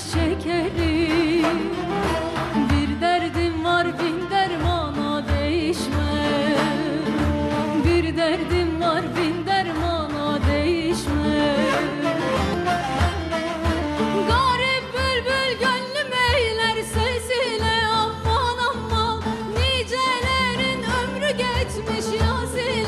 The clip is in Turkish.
ateş çekerim. Bir derdim var bin dermana değişme Bir derdim var bin dermana değişme Garip bülbül gönlüm eyler sesiyle aman aman. Nicelerin ömrü geçmiş yazıyla